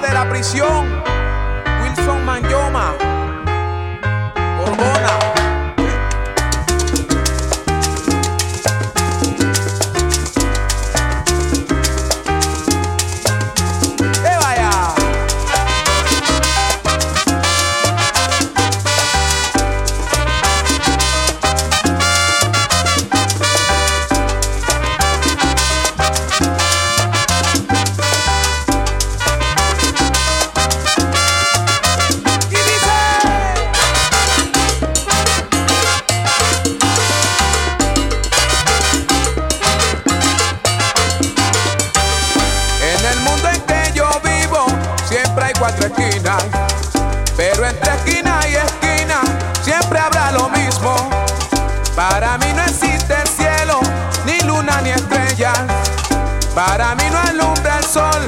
desde la prisión, Wilson Manyoma, Para mí no existe cielo, ni luna ni estrellas. Para mí no alumbra el sol,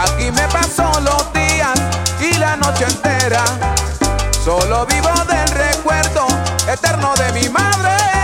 Aquí me paso los días y la noche entera. Solo vivo del recuerdo eterno de mi madre.